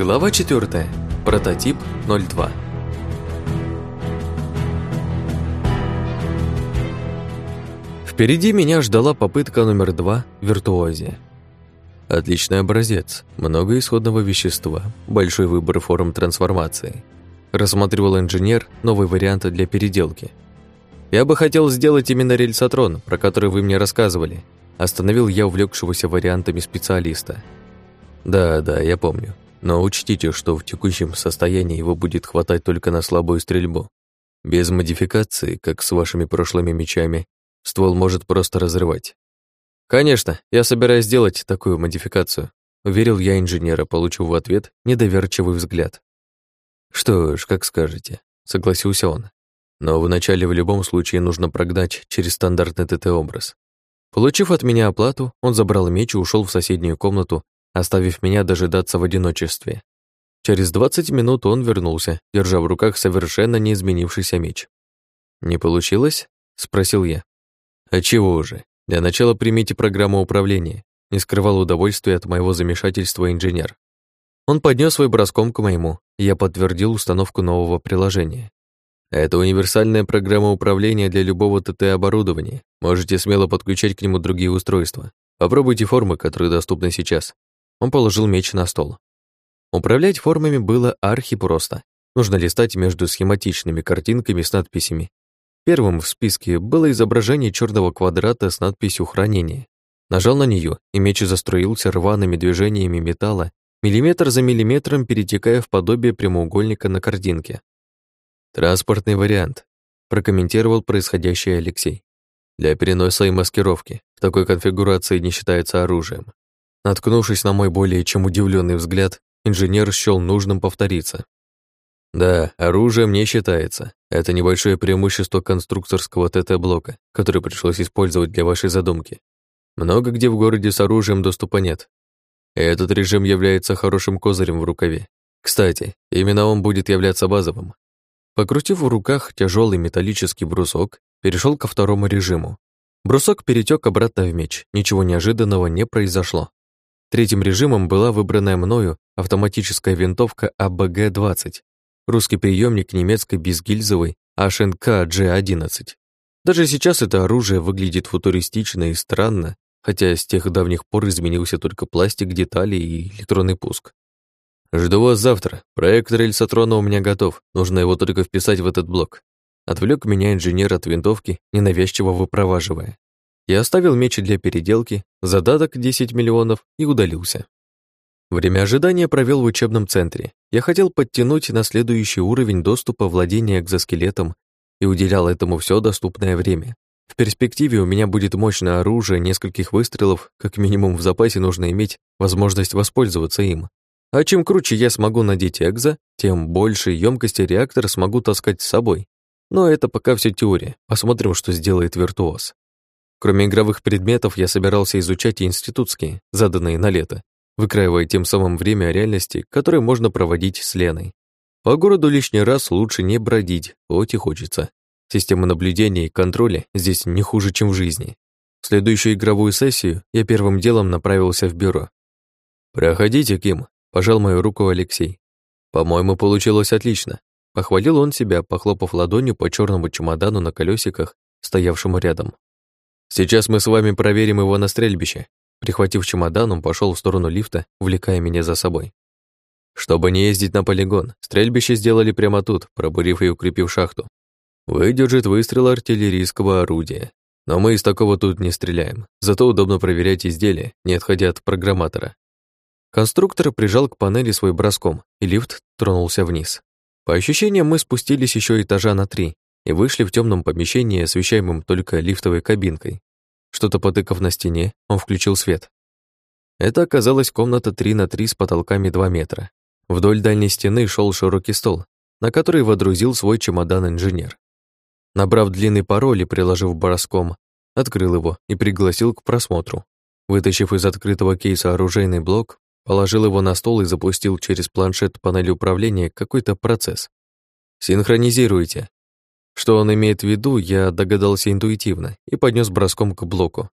Глава 4. Прототип 02. Впереди меня ждала попытка номер два – виртуозия. Отличный образец, много исходного вещества, большой выбор форм трансформации. Рассматривал инженер новый вариант для переделки. Я бы хотел сделать именно рельсотрон, про который вы мне рассказывали. Остановил я увлекшегося вариантами специалиста. Да, да, я помню. Но учтите, что в текущем состоянии его будет хватать только на слабую стрельбу. Без модификации, как с вашими прошлыми мечами, ствол может просто разрывать. Конечно, я собираюсь сделать такую модификацию, уверил я инженера, получив в ответ недоверчивый взгляд. Что ж, как скажете, согласился он. Но вначале в любом случае нужно прогнать через стандартный ТТ-образ. Получив от меня оплату, он забрал меч и ушел в соседнюю комнату, оставив меня дожидаться в одиночестве. Через 20 минут он вернулся, держа в руках совершенно не изменившийся меч. «Не получилось?» — спросил я. «А чего же? Для начала примите программу управления», — не скрывал удовольствия от моего замешательства инженер. Он поднес свой броском к моему, и я подтвердил установку нового приложения. Это универсальная программа управления для любого ТТ-оборудования. Можете смело подключать к нему другие устройства. Попробуйте формы, которые доступны сейчас. Он положил меч на стол. Управлять формами было архи просто. Нужно листать между схематичными картинками с надписями. Первым в списке было изображение черного квадрата с надписью «Хранение». Нажал на нее, и меч застроился рваными движениями металла, миллиметр за миллиметром перетекая в подобие прямоугольника на картинке. «Транспортный вариант», — прокомментировал происходящее Алексей. «Для переноса и маскировки. В такой конфигурации не считается оружием. Наткнувшись на мой более чем удивленный взгляд, инженер счел нужным повториться. Да, оружием не считается. Это небольшое преимущество конструкторского ТТ-блока, который пришлось использовать для вашей задумки. Много где в городе с оружием доступа нет. Этот режим является хорошим козырем в рукаве. Кстати, именно он будет являться базовым. Покрутив в руках тяжелый металлический брусок, перешел ко второму режиму. Брусок перетек обратно в меч, ничего неожиданного не произошло. Третьим режимом была выбранная мною автоматическая винтовка АБГ-20, русский приемник немецкой безгильзовой HNK G11. Даже сейчас это оружие выглядит футуристично и странно, хотя с тех давних пор изменился только пластик, детали и электронный пуск. «Жду вас завтра. Проект рельсотрона у меня готов. Нужно его только вписать в этот блок». Отвлек меня инженер от винтовки, ненавязчиво выпроваживая. Я оставил меч для переделки, задаток 10 миллионов и удалился. Время ожидания провел в учебном центре. Я хотел подтянуть на следующий уровень доступа владения экзоскелетом и уделял этому все доступное время. В перспективе у меня будет мощное оружие нескольких выстрелов, как минимум в запасе нужно иметь возможность воспользоваться им. А чем круче я смогу надеть экзо, тем больше емкости реактор смогу таскать с собой. Но это пока все теория. Посмотрим, что сделает виртуоз. Кроме игровых предметов, я собирался изучать и институтские, заданные на лето, выкраивая тем самым время реальности, которое можно проводить с Леной. По городу лишний раз лучше не бродить, хоть и хочется. Система наблюдения и контроля здесь не хуже, чем в жизни. В следующую игровую сессию я первым делом направился в бюро. «Проходите, Ким», — пожал мою руку Алексей. «По-моему, получилось отлично». Похвалил он себя, похлопав ладонью по черному чемодану на колесиках, стоявшему рядом. Сейчас мы с вами проверим его на стрельбище. Прихватив чемодан, он пошел в сторону лифта, увлекая меня за собой. Чтобы не ездить на полигон, стрельбище сделали прямо тут, пробурив и укрепив шахту. Выдержит выстрел артиллерийского орудия. Но мы из такого тут не стреляем, зато удобно проверять изделия, не отходя от программатора. Конструктор прижал к панели свой броском, и лифт тронулся вниз. По ощущениям, мы спустились еще этажа на три, и вышли в темном помещении, освещаемом только лифтовой кабинкой. Что-то потыкав на стене, он включил свет. Это оказалась комната 3 на 3 с потолками 2 метра. Вдоль дальней стены шел широкий стол, на который водрузил свой чемодан инженер. Набрав длинный пароль и приложив бороском, открыл его и пригласил к просмотру. Вытащив из открытого кейса оружейный блок, положил его на стол и запустил через планшет панель управления какой-то процесс. «Синхронизируйте», что он имеет в виду, я догадался интуитивно и поднес броском к блоку.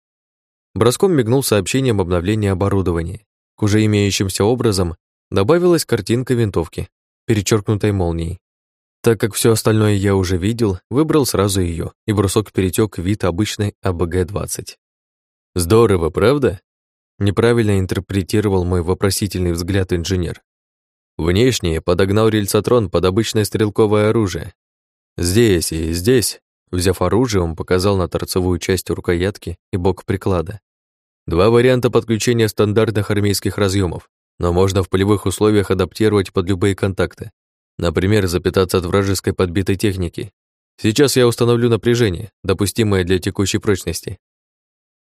Броском мигнул сообщением обновления оборудования. К уже имеющимся образом добавилась картинка винтовки, перечеркнутой молнией. Так как все остальное я уже видел, выбрал сразу ее, и брусок перетек в вид обычной АБГ-20. Здорово, правда? Неправильно интерпретировал мой вопросительный взгляд инженер. Внешне подогнал рельсотрон под обычное стрелковое оружие. Здесь и здесь, взяв оружие, он показал на торцевую часть рукоятки и бок приклада. Два варианта подключения стандартных армейских разъемов, но можно в полевых условиях адаптировать под любые контакты. Например, запитаться от вражеской подбитой техники. Сейчас я установлю напряжение, допустимое для текущей прочности.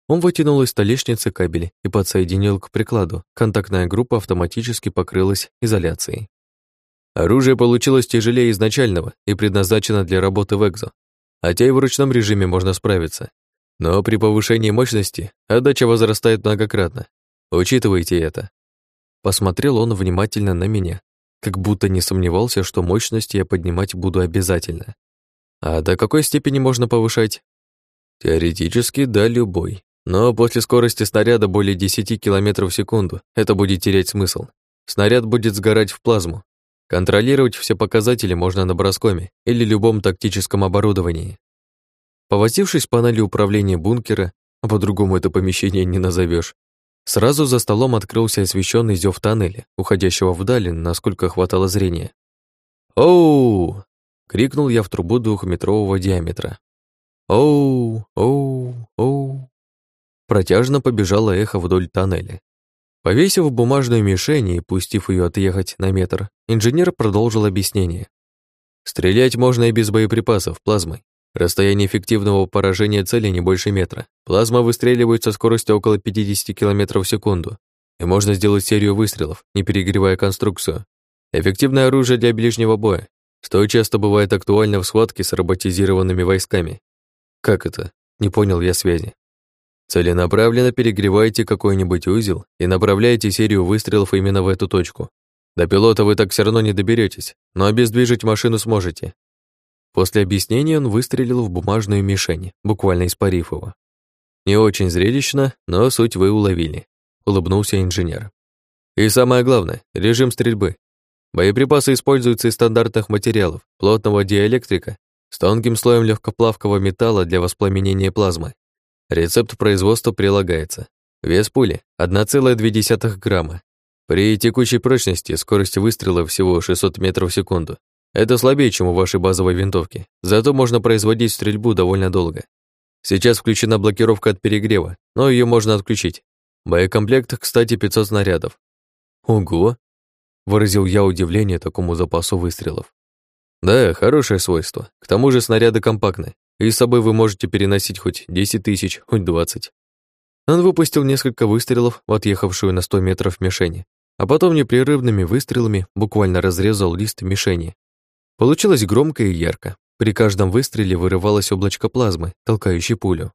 Он вытянул из столешницы кабели и подсоединил к прикладу. Контактная группа автоматически покрылась изоляцией. Оружие получилось тяжелее изначального и предназначено для работы в экзо, хотя и в ручном режиме можно справиться. Но при повышении мощности отдача возрастает многократно. Учитывайте это. Посмотрел он внимательно на меня, как будто не сомневался, что мощность я поднимать буду обязательно. А до какой степени можно повышать? Теоретически, да, любой. Но после скорости снаряда более 10 км в секунду это будет терять смысл. Снаряд будет сгорать в плазму. Контролировать все показатели можно на броскоме или любом тактическом оборудовании. Повозившись в панели управления бункера, а по-другому это помещение не назовешь, сразу за столом открылся освещенный зев тоннеля, уходящего вдали, насколько хватало зрения. «Оу!» — крикнул я в трубу двухметрового диаметра. «Оу! Оу! Оу!» Протяжно побежало эхо вдоль тоннеля. Повесив бумажную мишень и пустив ее отъехать на метр, инженер продолжил объяснение. Стрелять можно и без боеприпасов, плазмой. Расстояние эффективного поражения цели не больше метра. Плазма выстреливает со скоростью около 50 км в секунду. И можно сделать серию выстрелов, не перегревая конструкцию. Эффективное оружие для ближнего боя. Что часто бывает актуально в схватке с роботизированными войсками. Как это? Не понял я связи. Целенаправленно перегреваете какой-нибудь узел и направляете серию выстрелов именно в эту точку. До пилота вы так все равно не доберетесь, но обездвижить машину сможете. После объяснения он выстрелил в бумажную мишень, буквально испарив его. Не очень зрелищно, но суть вы уловили, улыбнулся инженер. И самое главное, режим стрельбы. Боеприпасы используются из стандартных материалов, плотного диэлектрика с тонким слоем легкоплавкого металла для воспламенения плазмы. Рецепт производства прилагается. Вес пули – 1,2 грамма. При текущей прочности скорость выстрела всего 600 метров в секунду. Это слабее, чем у вашей базовой винтовки, зато можно производить стрельбу довольно долго. Сейчас включена блокировка от перегрева, но ее можно отключить. Боекомплект, кстати, 500 снарядов. Ого! Выразил я удивление такому запасу выстрелов. Да, хорошее свойство. К тому же снаряды компактны, и с собой вы можете переносить хоть 10 тысяч, хоть 20. Он выпустил несколько выстрелов в отъехавшую на 100 метров мишени, а потом непрерывными выстрелами буквально разрезал лист мишени. Получилось громко и ярко. При каждом выстреле вырывалось облачко плазмы, толкающей пулю.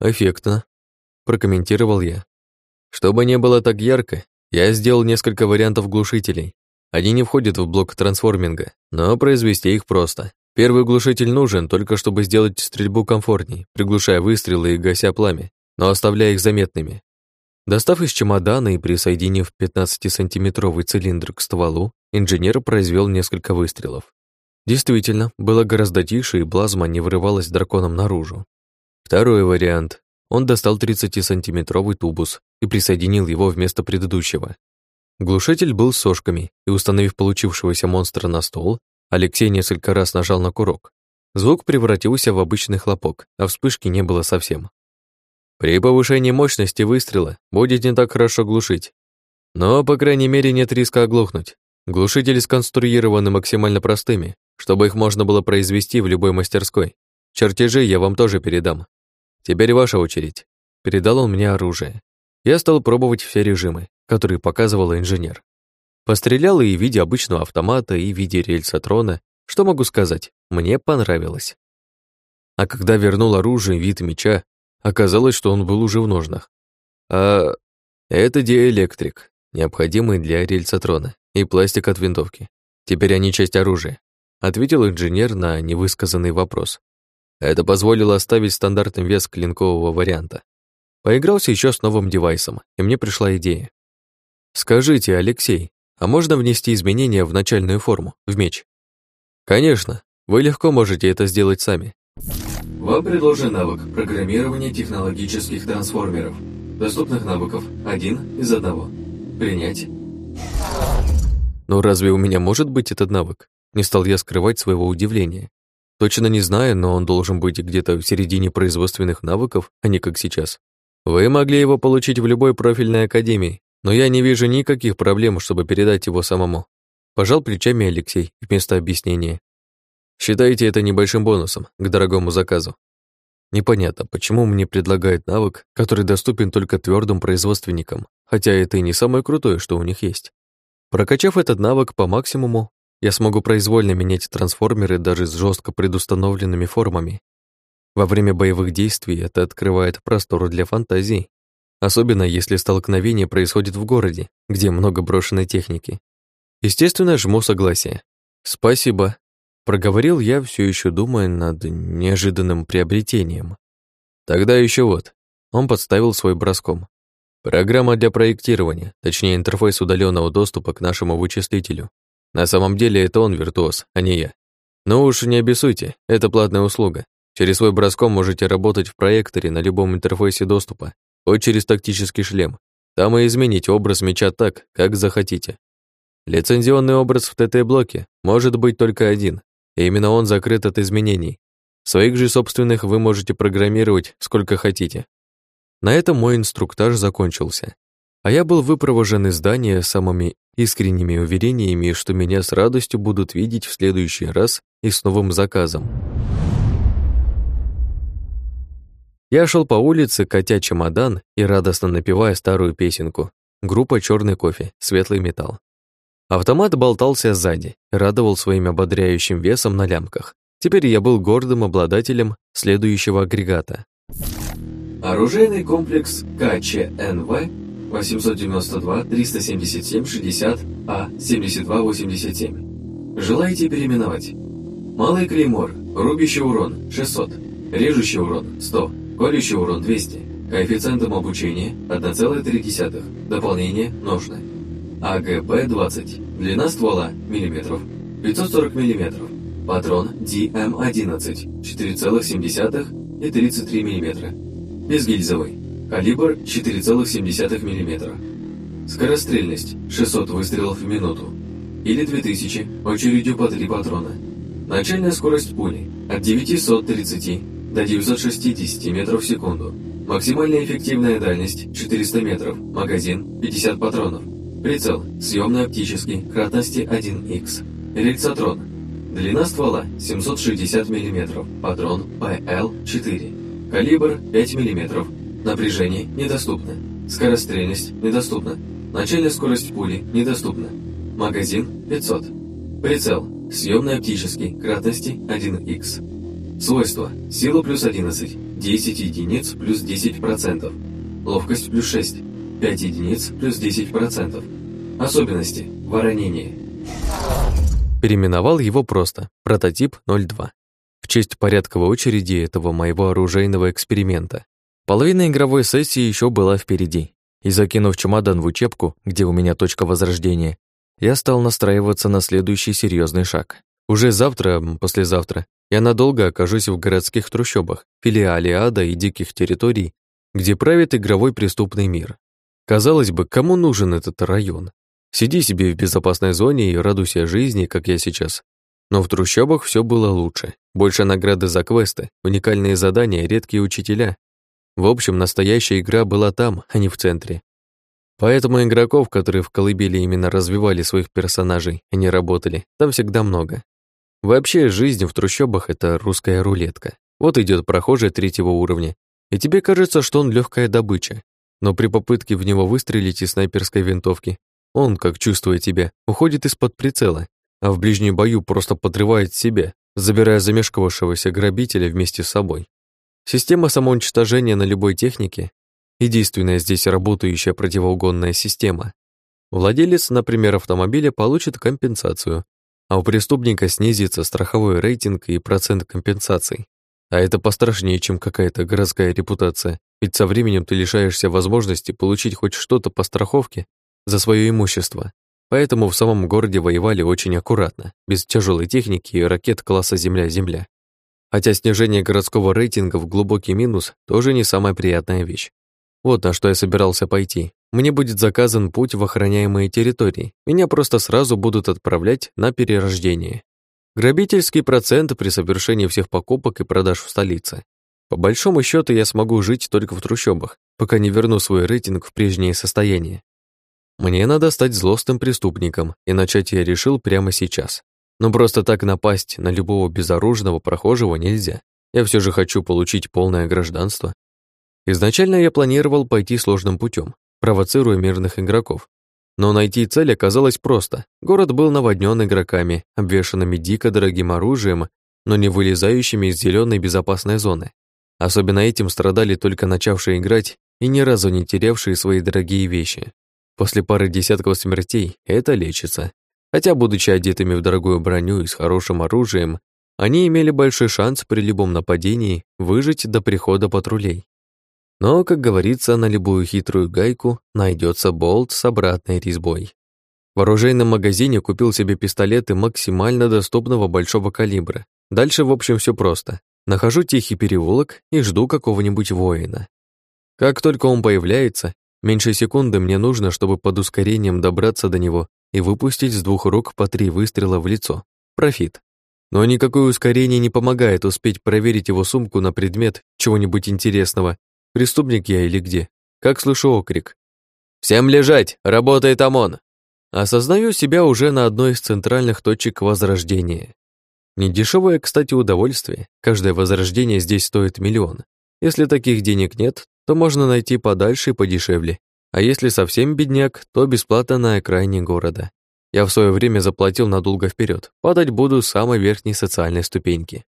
«Эффектно», — прокомментировал я. Чтобы не было так ярко, я сделал несколько вариантов глушителей. Они не входят в блок трансформинга, но произвести их просто. Первый глушитель нужен только чтобы сделать стрельбу комфортней, приглушая выстрелы и гася пламя, но оставляя их заметными. Достав из чемодана и присоединив 15-сантиметровый цилиндр к стволу, инженер произвел несколько выстрелов. Действительно, было гораздо тише, и плазма не вырывалась драконом наружу. Второй вариант. Он достал 30-сантиметровый тубус и присоединил его вместо предыдущего. Глушитель был сошками, и, установив получившегося монстра на стол, Алексей несколько раз нажал на курок. Звук превратился в обычный хлопок, а вспышки не было совсем. При повышении мощности выстрела будет не так хорошо глушить. Но, по крайней мере, нет риска оглохнуть. Глушители сконструированы максимально простыми, чтобы их можно было произвести в любой мастерской. Чертежи я вам тоже передам. Теперь ваша очередь. Передал он мне оружие. Я стал пробовать все режимы, которые показывал инженер. Пострелял и в виде обычного автомата, и в виде рельсотрона. Что могу сказать? Мне понравилось. А когда вернул оружие вид меча, оказалось, что он был уже в ножнах. А это диэлектрик, необходимый для рельсотрона, и пластик от винтовки. Теперь они часть оружия, ответил инженер на невысказанный вопрос. Это позволило оставить стандартный вес клинкового варианта. Поигрался еще с новым девайсом, и мне пришла идея. «Скажите, Алексей, а можно внести изменения в начальную форму, в меч? Конечно, вы легко можете это сделать сами. Вам предложен навык программирования технологических трансформеров. Доступных навыков один из одного. Принять. Но разве у меня может быть этот навык? Не стал я скрывать своего удивления. Точно не знаю, но он должен быть где-то в середине производственных навыков, а не как сейчас. Вы могли его получить в любой профильной академии, но я не вижу никаких проблем, чтобы передать его самому. Пожал плечами Алексей вместо объяснения. Считайте это небольшим бонусом к дорогому заказу. Непонятно, почему мне предлагают навык, который доступен только твердым производственникам, хотя это и не самое крутое, что у них есть. Прокачав этот навык по максимуму, я смогу произвольно менять трансформеры даже с жестко предустановленными формами. Во время боевых действий это открывает простор для фантазий, особенно если столкновение происходит в городе, где много брошенной техники. Естественно, жму согласие. Спасибо. Проговорил я, все еще думая над неожиданным приобретением. Тогда еще вот. Он подставил свой броском. Программа для проектирования, точнее интерфейс удаленного доступа к нашему вычислителю. На самом деле это он виртуоз, а не я. Но уж не обессуйте, это платная услуга. Через свой броском можете работать в проекторе на любом интерфейсе доступа, хоть через тактический шлем. Там и изменить образ меча так, как захотите. Лицензионный образ в ТТ-блоке может быть только один, и именно он закрыт от изменений. Своих же собственных вы можете программировать сколько хотите. На этом мой инструктаж закончился, а я был выпровожен из здания самыми искренними уверениями, что меня с радостью будут видеть в следующий раз и с новым заказом. Я шел по улице, катя чемодан и радостно напевая старую песенку. Группа «Черный кофе», «Светлый металл». Автомат болтался сзади, радовал своим ободряющим весом на лямках. Теперь я был гордым обладателем следующего агрегата. Оружейный комплекс КЧНВ 892-377-60А-7287. Желаете переименовать? Малый клеймор, рубящий урон 600, режущий урон 100, колющий урон 200, коэффициентом обучения 1,3, дополнение ножны. АГП-20, длина ствола миллиметров, 540 миллиметров, патрон DM-11, 4,7 и 33 миллиметра, безгильзовый, Калибр 4,7 мм. Скорострельность 600 выстрелов в минуту. Или 2000 очередью по 3 патрона. Начальная скорость пули от 930 до 960 метров в секунду. Максимальная эффективная дальность 400 метров. Магазин 50 патронов. Прицел съемный оптический кратности 1х. Рельсотрон. Длина ствола 760 мм. Патрон ПЛ-4. Калибр 5 мм. Напряжение недоступно. Скорострельность недоступна. Начальная скорость пули недоступна. Магазин 500. Прицел. Съемный оптический. Кратности 1х. Свойства. Сила плюс 11. 10 единиц плюс 10%. Ловкость плюс 6. 5 единиц плюс 10%. Особенности. Воронение. Переименовал его просто. Прототип 02. В честь порядковой очереди этого моего оружейного эксперимента. Половина игровой сессии еще была впереди, и закинув чемодан в учебку, где у меня точка возрождения, я стал настраиваться на следующий серьезный шаг. Уже завтра, послезавтра, я надолго окажусь в городских трущобах, филиале ада и диких территорий, где правит игровой преступный мир. Казалось бы, кому нужен этот район? Сиди себе в безопасной зоне и радуйся жизни, как я сейчас. Но в трущобах все было лучше. Больше награды за квесты, уникальные задания, редкие учителя, в общем, настоящая игра была там, а не в центре. Поэтому игроков, которые в колыбели именно развивали своих персонажей, а не работали, там всегда много. Вообще, жизнь в трущобах — это русская рулетка. Вот идет прохожий третьего уровня, и тебе кажется, что он легкая добыча. Но при попытке в него выстрелить из снайперской винтовки, он, как чувствуя тебя, уходит из-под прицела, а в ближнем бою просто подрывает себя, забирая замешкавшегося грабителя вместе с собой. Система самоуничтожения на любой технике — единственная здесь работающая противоугонная система. Владелец, например, автомобиля получит компенсацию, а у преступника снизится страховой рейтинг и процент компенсаций. А это пострашнее, чем какая-то городская репутация, ведь со временем ты лишаешься возможности получить хоть что-то по страховке за свое имущество. поэтому в самом городе воевали очень аккуратно, без тяжелой техники и ракет класса Земля-Земля. Хотя снижение городского рейтинга в глубокий минус тоже не самая приятная вещь. Вот на что я собирался пойти. Мне будет заказан путь в охраняемые территории. Меня просто сразу будут отправлять на перерождение. Грабительский процент при совершении всех покупок и продаж в столице. По большому счету я смогу жить только в трущобах, пока не верну свой рейтинг в прежнее состояние. Мне надо стать злостным преступником, и начать я решил прямо сейчас. Но просто так напасть на любого безоружного прохожего нельзя. Я все же хочу получить полное гражданство. Изначально я планировал пойти сложным путем, провоцируя мирных игроков. Но найти цель оказалось просто. Город был наводнен игроками, обвешанными дико дорогим оружием, но не вылезающими из зеленой безопасной зоны. Особенно этим страдали только начавшие играть и ни разу не терявшие свои дорогие вещи. После пары десятков смертей это лечится. Хотя, будучи одетыми в дорогую броню и с хорошим оружием, они имели большой шанс при любом нападении выжить до прихода патрулей. Но, как говорится, на любую хитрую гайку найдется болт с обратной резьбой. В оружейном магазине купил себе пистолеты максимально доступного большого калибра. Дальше, в общем, все просто. Нахожу тихий переулок и жду какого-нибудь воина. Как только он появляется, меньше секунды мне нужно, чтобы под ускорением добраться до него и выпустить с двух рук по три выстрела в лицо. Профит. Но никакое ускорение не помогает успеть проверить его сумку на предмет чего-нибудь интересного Преступник я или где? Как слышу окрик. «Всем лежать! Работает ОМОН!» Осознаю себя уже на одной из центральных точек возрождения. Недешевое, кстати, удовольствие. Каждое возрождение здесь стоит миллион. Если таких денег нет, то можно найти подальше и подешевле. А если совсем бедняк, то бесплатно на окраине города. Я в свое время заплатил надолго вперед. Падать буду с самой верхней социальной ступеньки.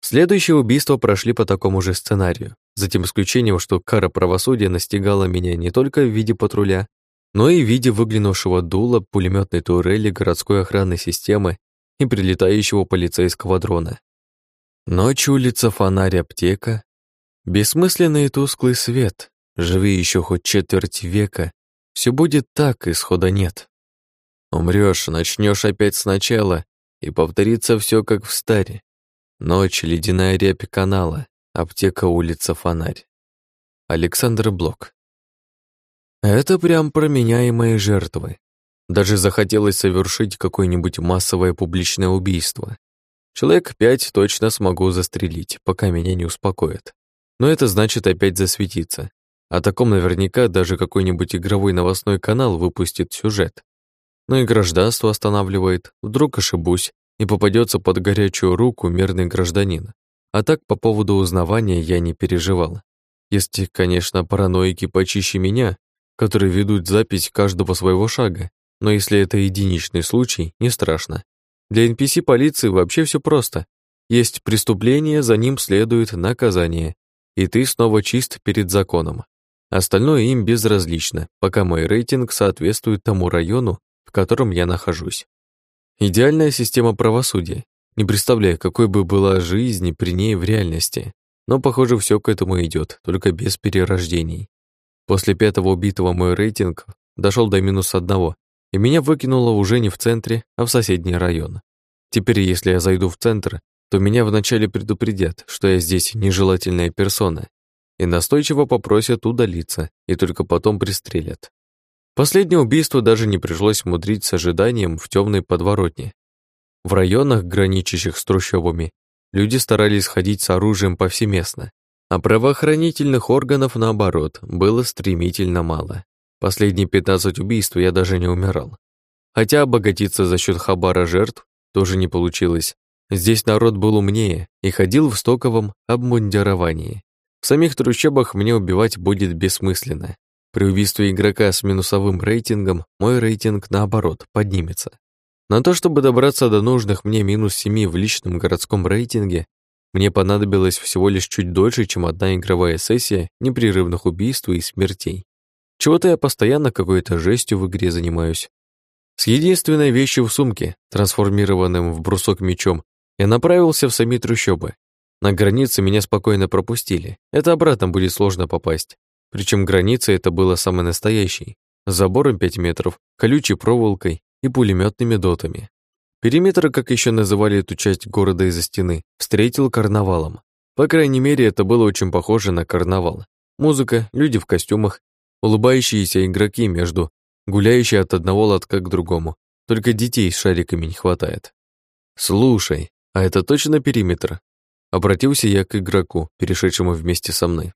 Следующие убийства прошли по такому же сценарию, за тем исключением, что кара правосудия настигала меня не только в виде патруля, но и в виде выглянувшего дула пулеметной турели городской охранной системы и прилетающего полицейского дрона. Ночь, улица, фонарь, аптека. Бессмысленный и тусклый свет. Живи еще хоть четверть века. Все будет так, исхода нет. Умрешь, начнешь опять сначала, и повторится все как в старе. Ночь, ледяная рябь канала, аптека, улица, фонарь. Александр Блок. Это прям променяемые жертвы. Даже захотелось совершить какое-нибудь массовое публичное убийство. Человек пять точно смогу застрелить, пока меня не успокоят. Но это значит опять засветиться. О таком наверняка даже какой-нибудь игровой новостной канал выпустит сюжет. Но и гражданство останавливает, вдруг ошибусь, и попадется под горячую руку мирный гражданин. А так по поводу узнавания я не переживал. Есть, конечно, параноики почище меня, которые ведут запись каждого своего шага, но если это единичный случай, не страшно. Для NPC полиции вообще все просто. Есть преступление, за ним следует наказание, и ты снова чист перед законом. Остальное им безразлично, пока мой рейтинг соответствует тому району, в котором я нахожусь. Идеальная система правосудия. Не представляю, какой бы была жизнь при ней в реальности. Но, похоже, все к этому идет, только без перерождений. После пятого убитого мой рейтинг дошел до минус одного, и меня выкинуло уже не в центре, а в соседний район. Теперь, если я зайду в центр, то меня вначале предупредят, что я здесь нежелательная персона, и настойчиво попросят удалиться, и только потом пристрелят. Последнее убийство даже не пришлось мудрить с ожиданием в темной подворотне. В районах, граничащих с трущобами, люди старались ходить с оружием повсеместно, а правоохранительных органов, наоборот, было стремительно мало. Последние 15 убийств я даже не умирал. Хотя обогатиться за счет хабара жертв тоже не получилось. Здесь народ был умнее и ходил в стоковом обмундировании. В самих трущобах мне убивать будет бессмысленно. При убийстве игрока с минусовым рейтингом мой рейтинг, наоборот, поднимется. На то, чтобы добраться до нужных мне минус 7 в личном городском рейтинге, мне понадобилось всего лишь чуть дольше, чем одна игровая сессия непрерывных убийств и смертей. Чего-то я постоянно какой-то жестью в игре занимаюсь. С единственной вещью в сумке, трансформированным в брусок мечом, я направился в сами трущобы. На границе меня спокойно пропустили. Это обратно будет сложно попасть. Причем граница это была самой настоящей. С забором 5 метров, колючей проволокой и пулеметными дотами. Периметр, как еще называли эту часть города из-за стены, встретил карнавалом. По крайней мере, это было очень похоже на карнавал. Музыка, люди в костюмах, улыбающиеся игроки между, гуляющие от одного лотка к другому. Только детей с шариками не хватает. «Слушай, а это точно периметр?» Обратился я к игроку, перешедшему вместе со мной.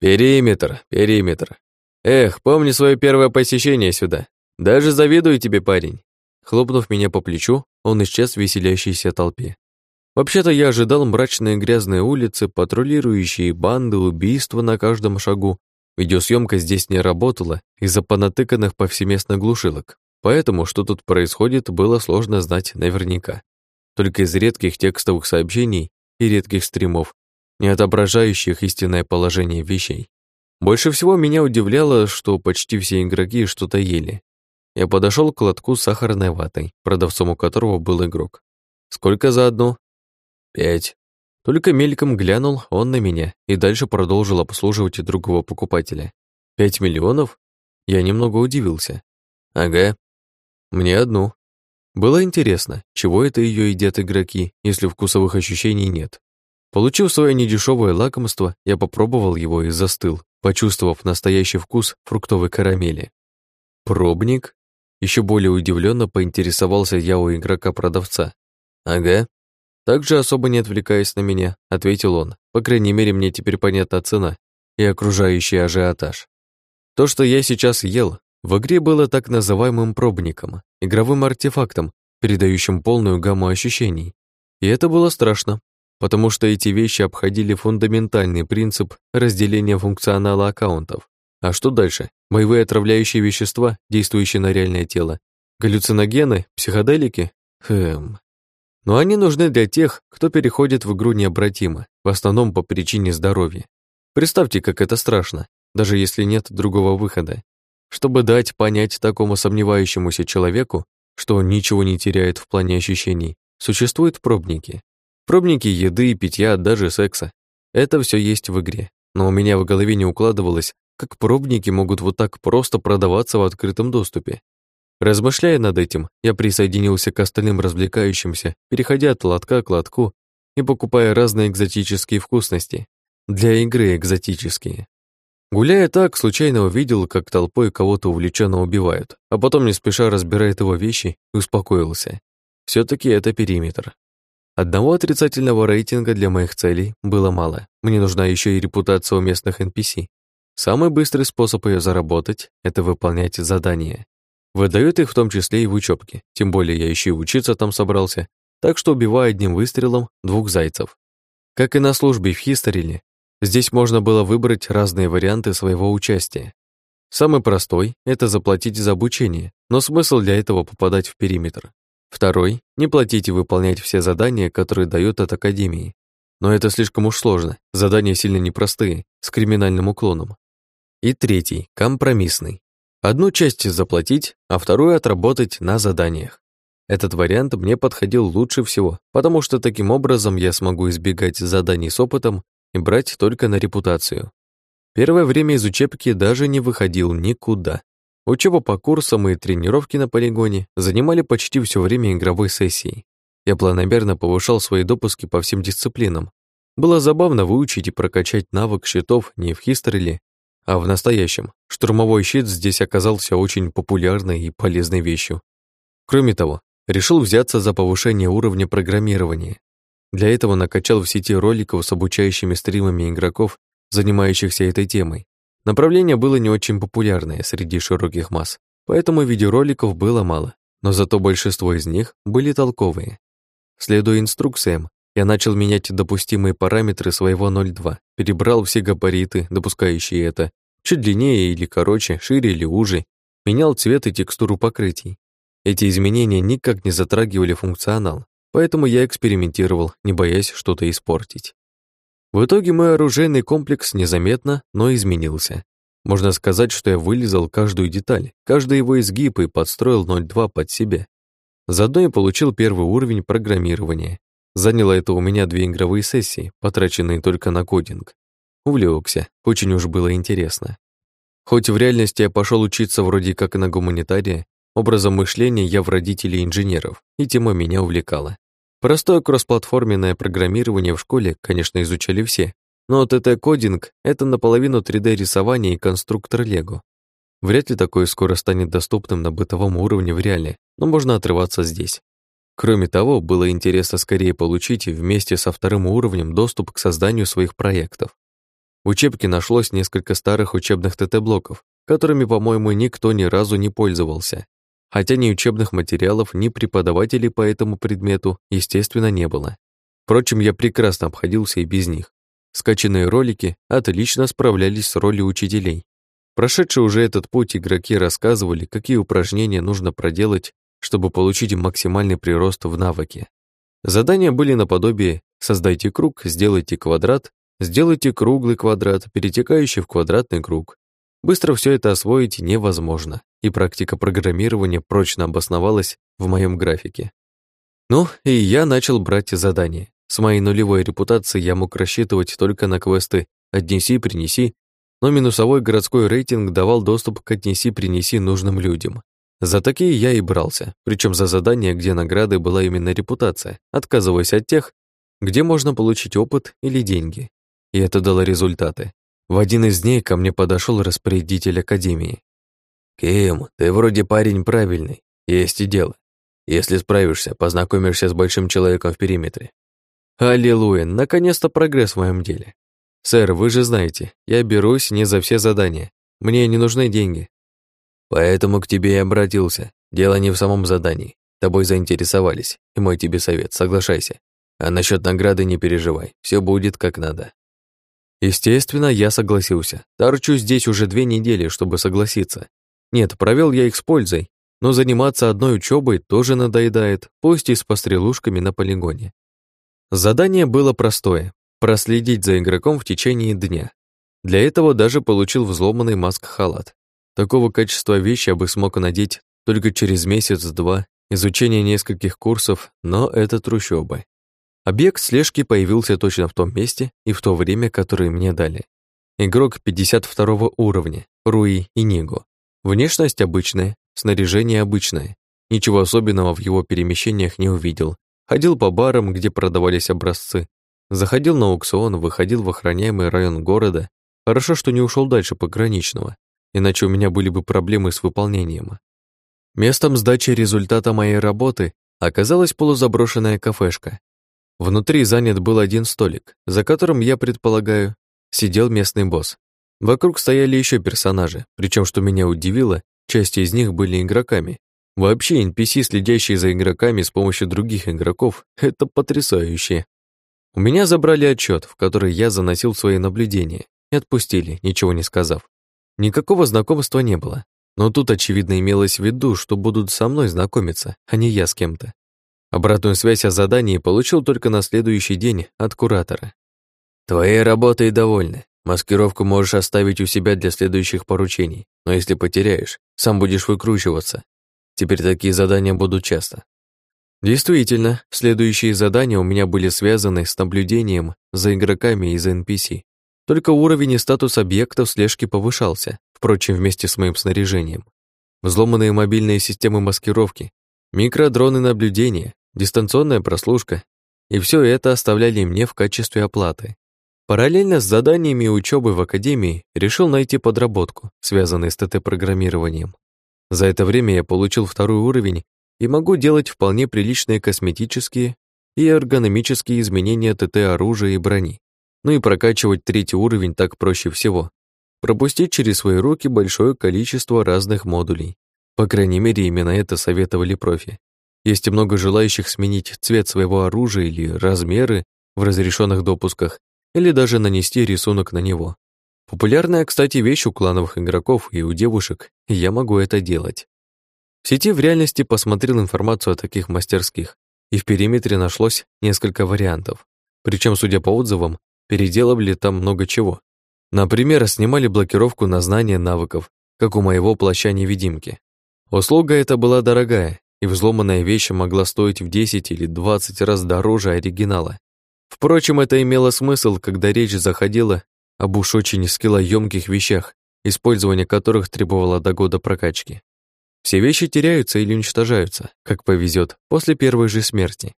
«Периметр, периметр. Эх, помни свое первое посещение сюда. Даже завидую тебе, парень. Хлопнув меня по плечу, он исчез в веселящейся толпе. Вообще-то я ожидал мрачные грязные улицы, патрулирующие банды, убийства на каждом шагу. Видеосъемка здесь не работала из-за понатыканных повсеместно глушилок, поэтому что тут происходит, было сложно знать наверняка. Только из редких текстовых сообщений и редких стримов, не отображающих истинное положение вещей. Больше всего меня удивляло, что почти все игроки что-то ели, я подошел к лотку с сахарной ватой, продавцом у которого был игрок. «Сколько за одну?» «Пять». Только мельком глянул он на меня и дальше продолжил обслуживать другого покупателя. «Пять миллионов?» Я немного удивился. «Ага. Мне одну». Было интересно, чего это ее едят игроки, если вкусовых ощущений нет. Получив свое недешевое лакомство, я попробовал его и застыл, почувствовав настоящий вкус фруктовой карамели. Пробник? Еще более удивленно поинтересовался я у игрока-продавца. «Ага». Также особо не отвлекаясь на меня, ответил он. По крайней мере, мне теперь понятна цена и окружающий ажиотаж. То, что я сейчас ел, в игре было так называемым пробником, игровым артефактом, передающим полную гамму ощущений. И это было страшно, потому что эти вещи обходили фундаментальный принцип разделения функционала аккаунтов. А что дальше? Боевые отравляющие вещества, действующие на реальное тело. Галлюциногены, психоделики? Хм. Но они нужны для тех, кто переходит в игру необратимо, в основном по причине здоровья. Представьте, как это страшно, даже если нет другого выхода. Чтобы дать понять такому сомневающемуся человеку, что он ничего не теряет в плане ощущений, существуют пробники. Пробники еды, питья, даже секса. Это все есть в игре, но у меня в голове не укладывалось, как пробники могут вот так просто продаваться в открытом доступе? Размышляя над этим, я присоединился к остальным развлекающимся, переходя от лотка к лотку и покупая разные экзотические вкусности. Для игры экзотические. Гуляя так, случайно увидел, как толпой кого-то увлеченно убивают, а потом не спеша разбирает его вещи и успокоился. все таки это периметр. Одного отрицательного рейтинга для моих целей было мало. Мне нужна еще и репутация у местных NPC. Самый быстрый способ ее заработать — это выполнять задания. Выдают их в том числе и в учебке, тем более я еще и учиться там собрался, так что убиваю одним выстрелом двух зайцев. Как и на службе в Хисториле, здесь можно было выбрать разные варианты своего участия. Самый простой — это заплатить за обучение, но смысл для этого попадать в периметр. Второй — не платить и выполнять все задания, которые дают от Академии. Но это слишком уж сложно, задания сильно непростые, с криминальным уклоном. И третий, компромиссный. Одну часть заплатить, а вторую отработать на заданиях. Этот вариант мне подходил лучше всего, потому что таким образом я смогу избегать заданий с опытом и брать только на репутацию. Первое время из учебки даже не выходил никуда. Учеба по курсам и тренировки на полигоне занимали почти все время игровой сессии. Я планомерно повышал свои допуски по всем дисциплинам. Было забавно выучить и прокачать навык счетов не в Хистерли, а в настоящем штурмовой щит здесь оказался очень популярной и полезной вещью. Кроме того, решил взяться за повышение уровня программирования. Для этого накачал в сети роликов с обучающими стримами игроков, занимающихся этой темой. Направление было не очень популярное среди широких масс, поэтому видеороликов было мало, но зато большинство из них были толковые. Следуя инструкциям, я начал менять допустимые параметры своего 0.2, перебрал все габариты, допускающие это, чуть длиннее или короче, шире или уже, менял цвет и текстуру покрытий. Эти изменения никак не затрагивали функционал, поэтому я экспериментировал, не боясь что-то испортить. В итоге мой оружейный комплекс незаметно, но изменился. Можно сказать, что я вылезал каждую деталь, каждый его изгиб и подстроил 0.2 под себя. Заодно я получил первый уровень программирования, Заняло это у меня две игровые сессии, потраченные только на кодинг. Увлекся, очень уж было интересно. Хоть в реальности я пошел учиться вроде как на гуманитария, Образом мышления я в родителей инженеров, и тема меня увлекала. Простое кроссплатформенное программирование в школе, конечно, изучали все, но ТТ-кодинг — это наполовину 3D-рисование и конструктор Лего. Вряд ли такое скоро станет доступным на бытовом уровне в реале, но можно отрываться здесь. Кроме того, было интересно скорее получить вместе со вторым уровнем доступ к созданию своих проектов. В учебке нашлось несколько старых учебных ТТ-блоков, которыми, по-моему, никто ни разу не пользовался. Хотя ни учебных материалов, ни преподавателей по этому предмету, естественно, не было. Впрочем, я прекрасно обходился и без них. Скачанные ролики отлично справлялись с ролью учителей. Прошедшие уже этот путь игроки рассказывали, какие упражнения нужно проделать, чтобы получить максимальный прирост в навыке. Задания были наподобие «создайте круг», «сделайте квадрат», «сделайте круглый квадрат», перетекающий в квадратный круг. Быстро все это освоить невозможно, и практика программирования прочно обосновалась в моем графике. Ну, и я начал брать задания. С моей нулевой репутацией я мог рассчитывать только на квесты «отнеси, принеси», но минусовой городской рейтинг давал доступ к «отнеси-принеси» нужным людям. За такие я и брался, причем за задания, где наградой была именно репутация, отказываясь от тех, где можно получить опыт или деньги. И это дало результаты. В один из дней ко мне подошел распорядитель академии. «Ким, ты вроде парень правильный, есть и дело. Если справишься, познакомишься с большим человеком в периметре». Аллилуйя, наконец-то прогресс в моем деле. «Сэр, вы же знаете, я берусь не за все задания. Мне не нужны деньги». «Поэтому к тебе и обратился. Дело не в самом задании. Тобой заинтересовались, и мой тебе совет, соглашайся. А насчет награды не переживай, все будет как надо». Естественно, я согласился. Торчу здесь уже две недели, чтобы согласиться. Нет, провел я их с пользой, но заниматься одной учебой тоже надоедает, пусть и с пострелушками на полигоне. Задание было простое проследить за игроком в течение дня. Для этого даже получил взломанный маск-халат. Такого качества вещи я бы смог надеть только через месяц-два изучения нескольких курсов, но это трущобы. Объект слежки появился точно в том месте и в то время, которое мне дали. Игрок 52 уровня, Руи и Ниго. Внешность обычная, снаряжение обычное. Ничего особенного в его перемещениях не увидел. Ходил по барам, где продавались образцы, Заходил на аукцион, выходил в охраняемый район города. Хорошо, что не ушел дальше пограничного, иначе у меня были бы проблемы с выполнением. Местом сдачи результата моей работы оказалась полузаброшенная кафешка. Внутри занят был один столик, за которым, я предполагаю, сидел местный босс. Вокруг стояли еще персонажи, причем, что меня удивило, часть из них были игроками. Вообще, NPC, следящие за игроками с помощью других игроков, это потрясающе. У меня забрали отчет, в который я заносил свои наблюдения, и отпустили, ничего не сказав. Никакого знакомства не было, но тут, очевидно, имелось в виду, что будут со мной знакомиться, а не я с кем-то. Обратную связь о задании получил только на следующий день от куратора. «Твоей работой довольны. Маскировку можешь оставить у себя для следующих поручений, но если потеряешь, сам будешь выкручиваться. Теперь такие задания будут часто. Действительно, следующие задания у меня были связаны с наблюдением за игроками из NPC. Только уровень и статус объектов слежки повышался, впрочем, вместе с моим снаряжением. Взломанные мобильные системы маскировки, микродроны наблюдения, дистанционная прослушка, и все это оставляли мне в качестве оплаты. Параллельно с заданиями и учебой в академии решил найти подработку, связанную с ТТ-программированием. За это время я получил второй уровень и могу делать вполне приличные косметические и эргономические изменения ТТ-оружия и брони. Ну и прокачивать третий уровень так проще всего. Пропустить через свои руки большое количество разных модулей. По крайней мере, именно это советовали профи. Есть много желающих сменить цвет своего оружия или размеры в разрешенных допусках, или даже нанести рисунок на него. Популярная, кстати, вещь у клановых игроков и у девушек, и я могу это делать. В сети в реальности посмотрел информацию о таких мастерских, и в периметре нашлось несколько вариантов. Причем, судя по отзывам, переделывали там много чего. Например, снимали блокировку на знание навыков, как у моего плаща-невидимки. Услуга эта была дорогая, и взломанная вещь могла стоить в 10 или 20 раз дороже оригинала. Впрочем, это имело смысл, когда речь заходила об уж очень скиллоемких вещах, использование которых требовало до года прокачки. Все вещи теряются или уничтожаются, как повезет, после первой же смерти.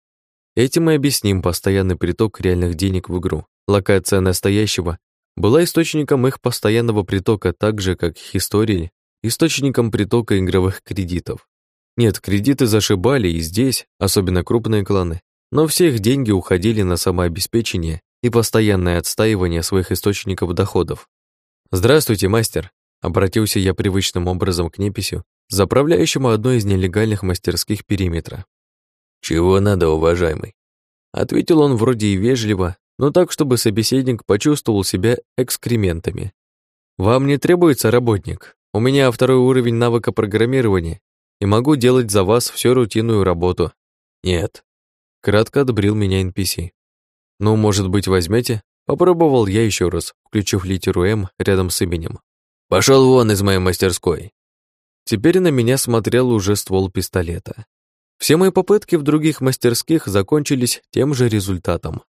Этим мы объясним постоянный приток реальных денег в игру. Локация настоящего была источником их постоянного притока так же, как их истории, источником притока игровых кредитов. Нет, кредиты зашибали и здесь, особенно крупные кланы, но все их деньги уходили на самообеспечение и постоянное отстаивание своих источников доходов. «Здравствуйте, мастер!» Обратился я привычным образом к неписью, заправляющему одной из нелегальных мастерских периметра. «Чего надо, уважаемый?» Ответил он вроде и вежливо, но так, чтобы собеседник почувствовал себя экскрементами. «Вам не требуется работник. У меня второй уровень навыка программирования, и могу делать за вас всю рутинную работу». «Нет». Кратко одобрил меня NPC. «Ну, может быть, возьмете?» Попробовал я еще раз, включив литеру «М» рядом с именем. Пошел вон из моей мастерской!» Теперь на меня смотрел уже ствол пистолета. Все мои попытки в других мастерских закончились тем же результатом.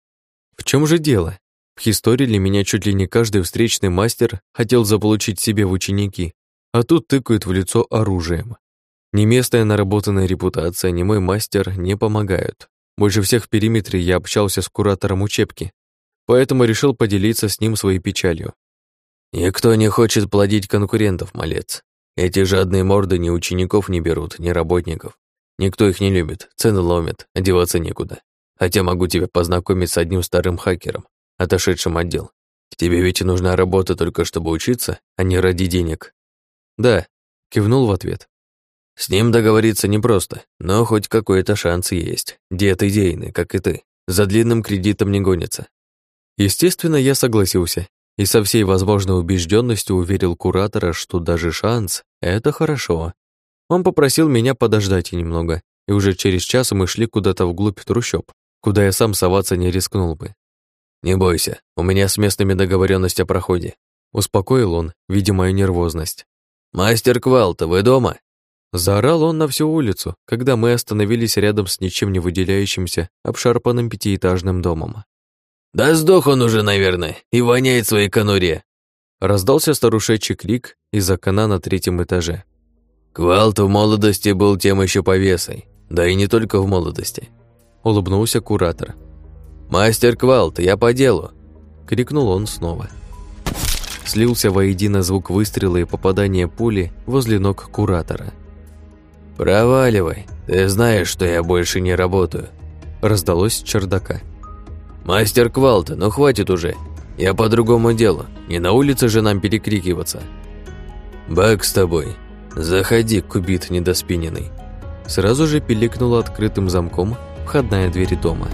В чем же дело? В Хистории меня чуть ли не каждый встречный мастер хотел заполучить себе в ученики, а тут тыкают в лицо оружием. Ни местная наработанная репутация, ни мой мастер не помогают. Больше всех в периметре я общался с куратором учебки, поэтому решил поделиться с ним своей печалью. «Никто не хочет плодить конкурентов, малец. Эти жадные морды ни учеников не берут, ни работников. Никто их не любит, цены ломят, одеваться некуда. Хотя могу тебя познакомить с одним старым хакером, отошедшим отдел. Тебе ведь нужна работа только чтобы учиться, а не ради денег. Да, кивнул в ответ. С ним договориться непросто, но хоть какой-то шанс есть. Дед идейный, как и ты. За длинным кредитом не гонится. Естественно, я согласился и со всей возможной убежденностью уверил куратора, что даже шанс — это хорошо. Он попросил меня подождать немного, и уже через час мы шли куда-то вглубь трущоб, куда я сам соваться не рискнул бы. «Не бойся, у меня с местными договоренность о проходе», успокоил он, видя мою нервозность. «Мастер Квалта, вы дома?» Заорал он на всю улицу, когда мы остановились рядом с ничем не выделяющимся обшарпанным пятиэтажным домом. «Да сдох он уже, наверное, и воняет своей конуре!» Раздался старушечий крик из окна на третьем этаже. Квалт в молодости был тем еще повесой, да и не только в молодости. Улыбнулся куратор. «Мастер Квалт, я по делу!» Крикнул он снова. Слился воедино звук выстрела и попадания пули возле ног куратора. «Проваливай, ты знаешь, что я больше не работаю», раздалось с чердака. «Мастер Квалт, ну хватит уже, я по другому делу, не на улице же нам перекрикиваться». «Бак с тобой, «Заходи, кубит недоспиненный». Сразу же пиликнула открытым замком входная дверь дома.